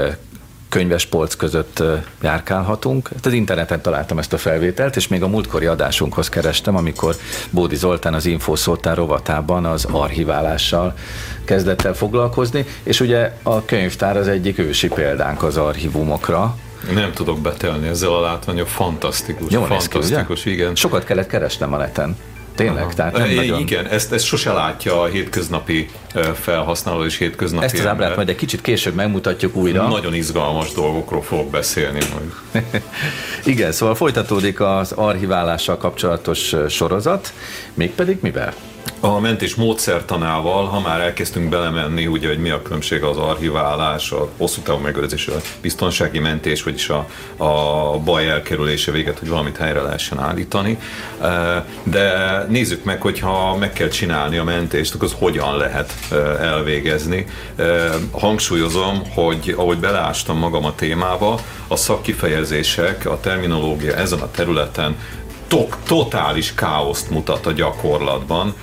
könyvespolc között járkálhatunk. Hát az interneten találtam ezt a felvételt, és még a múltkori adásunkhoz kerestem, amikor Bódi Zoltán az Infoszoltár rovatában az archiválással kezdett el foglalkozni, és ugye a könyvtár az egyik ősi példánk az archívumokra, nem tudok betelni ezzel a látványok, fantasztikus. Jó fantasztikus, ki, igen. Sokat kellett keresnem a neten. Tényleg? Aha. Tehát nem e, nagyon... Igen, ezt, ezt sose látja a hétköznapi felhasználó és hétköznapi Ezt az ábrát ember. majd egy kicsit később megmutatjuk újra. Nagyon izgalmas dolgokról fogok beszélni majd. igen, szóval folytatódik az archiválással kapcsolatos sorozat, mégpedig mivel? A mentés módszertanával, ha már elkezdtünk belemenni, ugye, hogy mi a különbség az archiválás, a hosszú távú megőrzés, a biztonsági mentés, vagyis a, a baj elkerülése véget, hogy valamit helyre lehessen állítani. De nézzük meg, hogyha meg kell csinálni a mentést, akkor az hogyan lehet elvégezni. Hangsúlyozom, hogy ahogy beleástam magam a témába, a szakkifejezések, a terminológia ezen a területen totális káoszt mutat a gyakorlatban,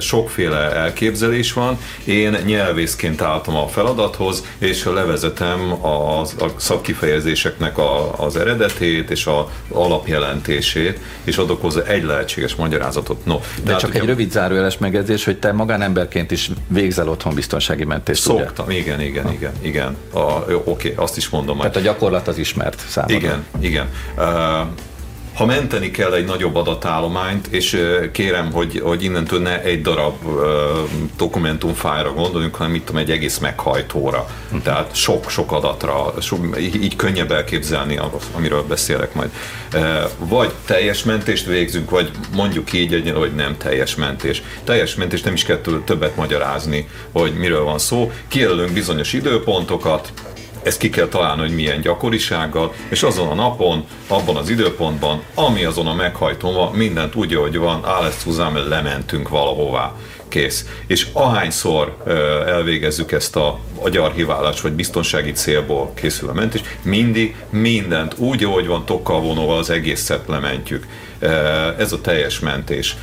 sokféle elképzelés van. Én nyelvészként álltam a feladathoz, és levezetem a, a szakkifejezéseknek a, az eredetét és a alapjelentését, és adok hozzá egy lehetséges magyarázatot. No, De hát, csak egy rövid zárójeles megjegyzés, hogy te magánemberként is végzel otthon biztonsági mentést, Szoktam, ugye? igen, igen, igen, igen. Oké, okay, azt is mondom. Tehát a gyakorlat az ismert számomra. Igen, igen. Uh, ha menteni kell egy nagyobb adatállományt, és kérem, hogy, hogy innentől ne egy darab dokumentumfájra gondoljunk, hanem mit tudom, egy egész meghajtóra. Hm. Tehát sok-sok adatra, sok, így könnyebb elképzelni, amiről beszélek majd. Vagy teljes mentést végzünk, vagy mondjuk így, hogy nem teljes mentés. Teljes mentés nem is kell többet magyarázni, hogy miről van szó. Kijelölünk bizonyos időpontokat, ezt ki kell találni, hogy milyen gyakorisággal, és azon a napon, abban az időpontban, ami azon a meghajtón van, mindent úgy, hogy van, alles zusammen lementünk valahová kész. És ahányszor elvégezzük ezt a agyarhiválást, vagy biztonsági célból készül a mentés, mindig mindent úgy, ahogy van tokkal vonóval az egészet lementjük. Ez a teljes mentés.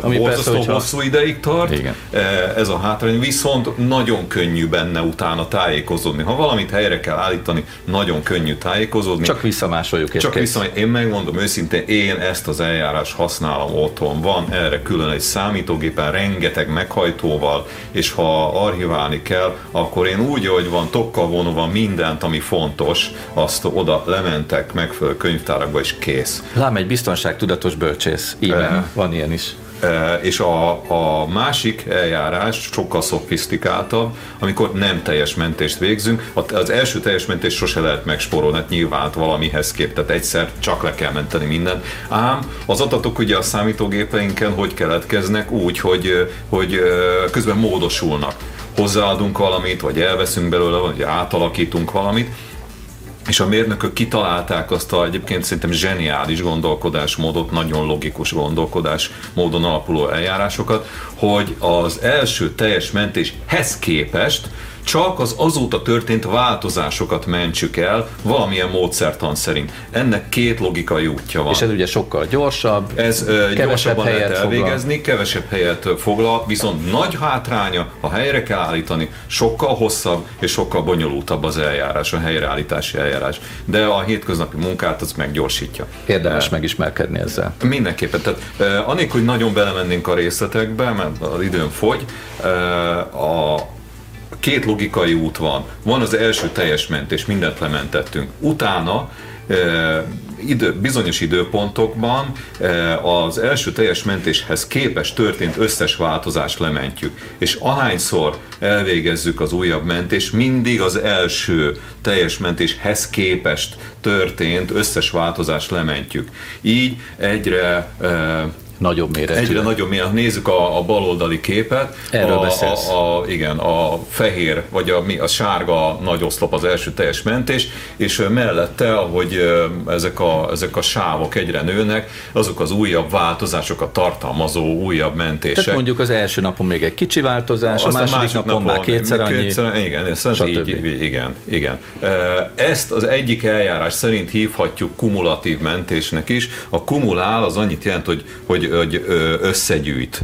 Ami borzasztó persze, hosszú ideig tart, Igen. ez a hátrány, viszont nagyon könnyű benne utána tájékozódni. Ha valamit helyre kell állítani, nagyon könnyű tájékozódni. Csak visszamásoljuk. Csak visszamásoljuk. Én megmondom őszintén, én ezt az eljárás használom otthon. Van erre külön egy számítógépen, rengeteg meghajtóval, és ha archiválni kell, akkor én úgy, hogy van tokkal vonóva mindent, ami fontos, azt oda lementek megfelelő könyvtárakba, és kész. Lám egy biztonságtudatos bölcsész. Igen, van ilyen is. És a, a másik eljárás sokkal szofisztikáltabb, amikor nem teljes mentést végzünk. Az első teljes mentést sose lehet megspórolni, hát nyilván valamihez kép, tehát egyszer csak le kell menteni mindent. Ám az adatok ugye a számítógépeinken hogy keletkeznek? Úgy, hogy, hogy közben módosulnak. Hozzáadunk valamit, vagy elveszünk belőle, vagy átalakítunk valamit, és a mérnökök kitalálták azt a egyébként szerintem zseniális gondolkodásmódot, nagyon logikus gondolkodás módon alapuló eljárásokat, hogy az első teljes mentéshez képest csak az azóta történt változásokat mentsük el valamilyen módszertan szerint. Ennek két logikai útja van. És ez ugye sokkal gyorsabb, ez gyorsabban lehet elvégezni, foglal. kevesebb helyet foglal, viszont nagy hátránya, ha helyre kell állítani, sokkal hosszabb és sokkal bonyolultabb az eljárás, a helyreállítási eljárás. De a hétköznapi munkát az meggyorsítja. Érdemes megismerkedni ezzel. Mindenképpen. Tehát anélkül, hogy nagyon belemennénk a részletekbe, mert az időn fogy, a, két logikai út van. Van az első teljes mentés, mindent lementettünk. Utána idő, bizonyos időpontokban az első teljes mentéshez képes történt összes változást lementjük. És ahányszor elvégezzük az újabb mentést, mindig az első teljes mentéshez képest történt összes változást lementjük. Így egyre Nagyobb méretű. Egyre nagyobb méretű. Nézzük a, a baloldali képet. Erről a, beszélsz. A, a, igen, a fehér, vagy a, a sárga nagy oszlop az első teljes mentés, és mellette, ahogy ezek a, ezek a sávok egyre nőnek, azok az újabb változásokat tartalmazó újabb mentések. Tehát mondjuk az első napon még egy kicsi változás, Aztán a második, második napon, napon már kétszer annyi. Kétszer, igen, ez így, igen, igen. Ezt az egyik eljárás szerint hívhatjuk kumulatív mentésnek is. A kumulál az annyit jelent, hogy, hogy hogy, összegyűjt.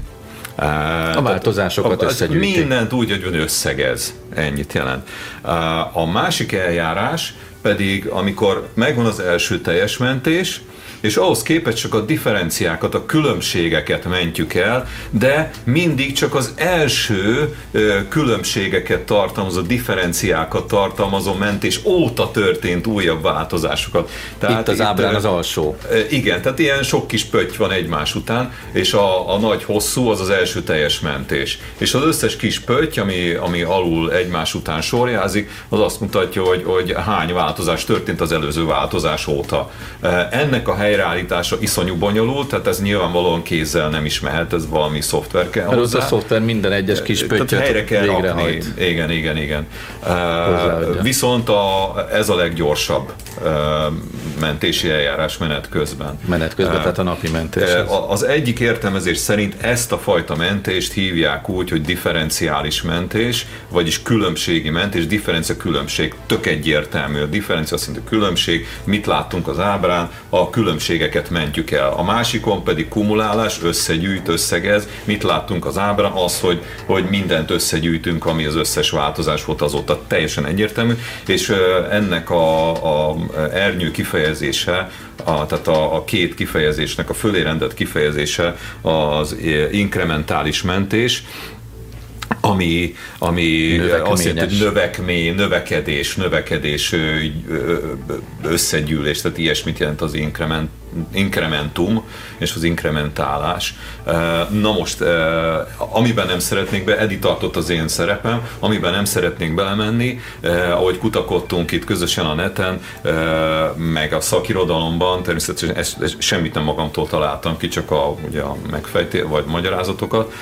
A változásokat összegyűjti. Mindent úgy, hogy összegez. Ennyit jelent. A másik eljárás pedig, amikor megvan az első teljes mentés, és ahhoz képest csak a differenciákat, a különbségeket mentjük el, de mindig csak az első különbségeket tartalmazó, differenciákat tartalmazó mentés óta történt újabb változásokat. Tehát itt az itt, ábrán az alsó. Igen, tehát ilyen sok kis pötty van egymás után, és a, a nagy hosszú az az első teljes mentés. És az összes kis pötty, ami, ami alul egymás után sorjázik, az azt mutatja, hogy, hogy hány változás történt az előző változás óta. Ennek a hely helyreállítása iszonyú bonyolult, tehát ez nyilvánvalóan kézzel nem is mehet, ez valami szoftver kell Mert hozzá. a szoftver minden egyes kis pöttyöt helyre kell rakni. Igen, igen, igen. Uh, viszont a, ez a leggyorsabb uh, mentési eljárás menet közben. Menet közben, uh, tehát a napi mentés. Uh, az egyik értelmezés szerint ezt a fajta mentést hívják úgy, hogy differenciális mentés, vagyis különbségi mentés, differencia különbség, tök egyértelmű. A differencia szintű különbség, mit láttunk az ábrán, a különbség különbségeket mentjük el. A másikon pedig kumulálás, összegyűjt, összegez. Mit láttunk az ábrán? Az, hogy, hogy mindent összegyűjtünk, ami az összes változás volt azóta teljesen egyértelmű, és ennek a, a ernyő kifejezése, a, tehát a, a két kifejezésnek a fölérendett kifejezése az inkrementális mentés, ami, ami azt jelenti, hogy növekmény, növekedés, növekedés, összegyűlés, tehát ilyesmit jelent az inkrement, inkrementum és az inkrementálás. Na most, amiben nem szeretnék be, Edi tartott az én szerepem, amiben nem szeretnék belemenni, ahogy kutakodtunk itt közösen a neten, meg a szakirodalomban, természetesen ezt, ezt semmit nem magamtól találtam ki, csak a, ugye a megfejté, vagy magyarázatokat,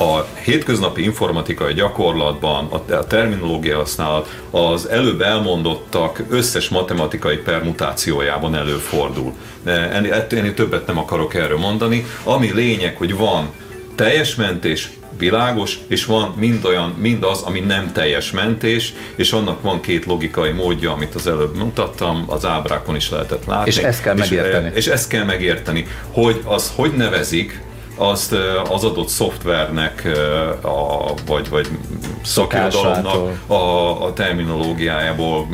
a hétköznapi informatikai gyakorlatban a terminológia használat az előbb elmondottak összes matematikai permutációjában előfordul. Ennél, ennél többet nem akarok erről mondani. Ami lényeg, hogy van teljes mentés, világos, és van mind olyan, mind az, ami nem teljes mentés, és annak van két logikai módja, amit az előbb mutattam, az ábrákon is lehetett látni. És ezt kell megérteni. És, és ezt kell megérteni, hogy az hogy nevezik, azt az adott szoftvernek, a, vagy, vagy szakirodalomnak a, a terminológiájából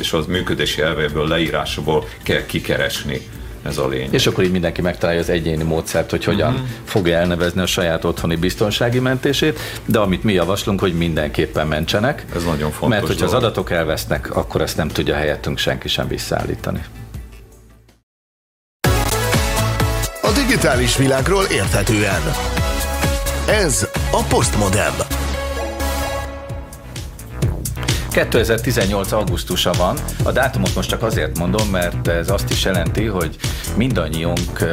és az működési elvéből, leírásából kell kikeresni ez a lényeg. És akkor így mindenki megtalálja az egyéni módszert, hogy hogyan uh-huh. fogja elnevezni a saját otthoni biztonsági mentését, de amit mi javaslunk, hogy mindenképpen mentsenek. Ez nagyon fontos. Mert hogyha az adatok elvesznek, akkor ezt nem tudja helyettünk senki sem visszaállítani. Digitális világról érthetően. Ez a Postmodem. 2018. augusztusa van. A dátumot most csak azért mondom, mert ez azt is jelenti, hogy mindannyiunk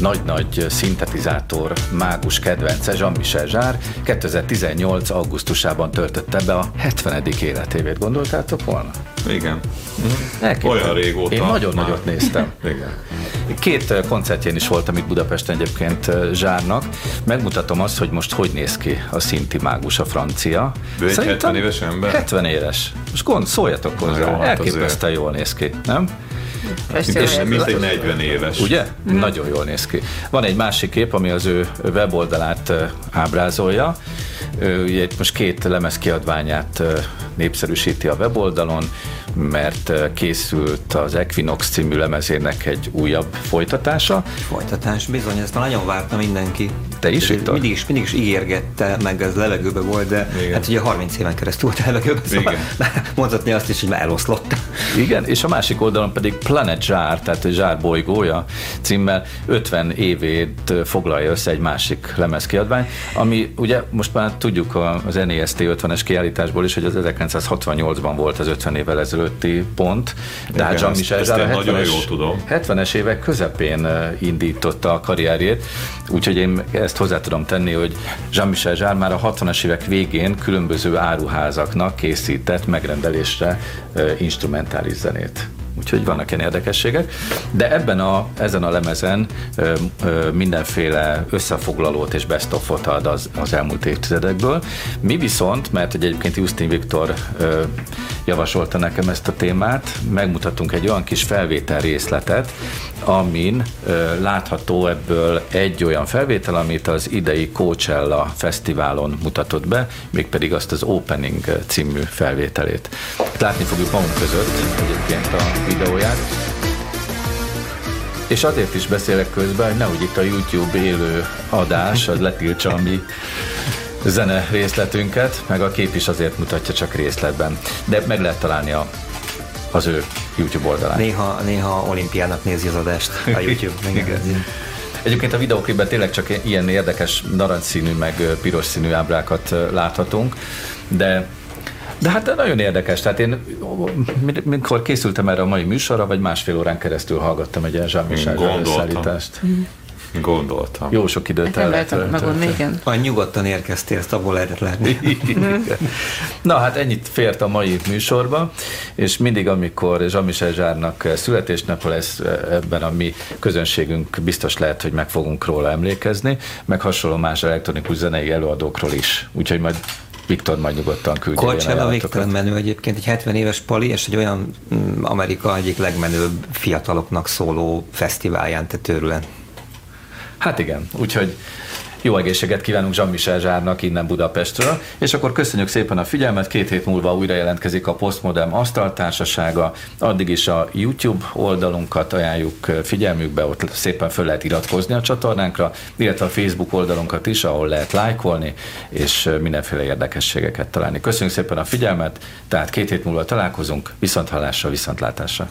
nagy-nagy szintetizátor mágus kedvence Jean-Michel Zsár 2018. augusztusában töltötte be a 70. életévét. Gondoltátok volna? Igen. Elképzel. Olyan régóta. Én nagyon már. nagyot néztem. Igen. Két koncertjén is voltam itt Budapesten egyébként Zsárnak. Megmutatom azt, hogy most hogy néz ki a szinti mágus a francia. Egy 70 éves ember? 70 éves. Most gond, szóljatok hozzá. jó, hát Elképesztően jól néz ki, nem? És mint egy 40 éves. Ugye? Mm. Nagyon jól néz ki. Van egy másik kép, ami az ő weboldalát ábrázolja. Ő ugye itt most két lemez kiadványát népszerűsíti a weboldalon, mert készült az Equinox című lemezének egy újabb folytatása. Folytatás, bizony, ezt nagyon várta mindenki. Te is, Viktor? Mindig is, mindig is ígérgette, meg ez levegőbe volt, de Igen. hát ugye 30 éven keresztül volt levegőbe, szóval mondhatni azt is, hogy már eloszlott. Igen, és a másik oldalon pedig Planet Zsár, tehát a Zsár bolygója címmel 50 évét foglalja össze egy másik lemezkiadvány, ami ugye most már tudjuk az NEST 50-es kiállításból is, hogy az 1968-ban volt az 50 évvel ezelőtti pont, de hát Jean-Michel Zsár a 70-es, 70-es évek közepén indította a karrierjét, úgyhogy én ezt hozzá tudom tenni, hogy Jean-Michel Zsár már a 60-as évek végén különböző áruházaknak készített megrendelésre instrumentális zenét úgyhogy vannak ilyen érdekességek. De ebben a, ezen a lemezen ö, ö, mindenféle összefoglalót és best ad az, az elmúlt évtizedekből. Mi viszont, mert hogy egyébként Justin Viktor ö, javasolta nekem ezt a témát, megmutatunk egy olyan kis felvétel részletet, amin látható ebből egy olyan felvétel, amit az idei Coachella fesztiválon mutatott be, mégpedig azt az Opening című felvételét. Látni fogjuk magunk között egyébként a videóját. És azért is beszélek közben, hogy nehogy itt a YouTube élő adás, az letiltsa a mi zene részletünket, meg a kép is azért mutatja csak részletben. De meg lehet találni a, az ő YouTube oldalán. Néha, néha olimpiának nézi az adást a YouTube. Igen. Egyébként a videóklipben tényleg csak ilyen érdekes narancsszínű meg piros színű ábrákat láthatunk, de de hát nagyon érdekes, tehát én mikor készültem erre a mai műsorra, vagy másfél órán keresztül hallgattam egy ilyen Jean-Michel összeállítást. Gondoltam. Jó sok időt el lehet megmondani, igen. Olyan nyugodtan érkeztél, ezt abból lehetett látni. Na hát ennyit fért a mai műsorba, és mindig, amikor Jean-Michel Zsárnak születésnapja lesz ebben a mi közönségünk, biztos lehet, hogy meg fogunk róla emlékezni, meg hasonló más elektronikus zenei előadókról is. Úgyhogy majd Viktor majd nyugodtan küldje Coachella végtelen menő egyébként, egy 70 éves pali, és egy olyan mm, Amerika egyik legmenőbb fiataloknak szóló fesztiválján, te törülen. Hát igen, úgyhogy jó egészséget kívánunk Jean-Michel Zsárnak innen Budapestről, és akkor köszönjük szépen a figyelmet, két hét múlva újra jelentkezik a Postmodern Asztaltársasága, addig is a YouTube oldalunkat ajánljuk figyelmükbe, ott szépen föl lehet iratkozni a csatornánkra, illetve a Facebook oldalunkat is, ahol lehet lájkolni, és mindenféle érdekességeket találni. Köszönjük szépen a figyelmet, tehát két hét múlva találkozunk, viszont hallásra, viszontlátásra.